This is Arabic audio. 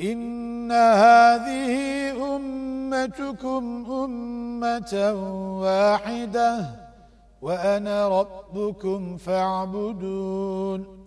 إن هذه أمتكم أمة واحدة وأنا ربكم فاعبدون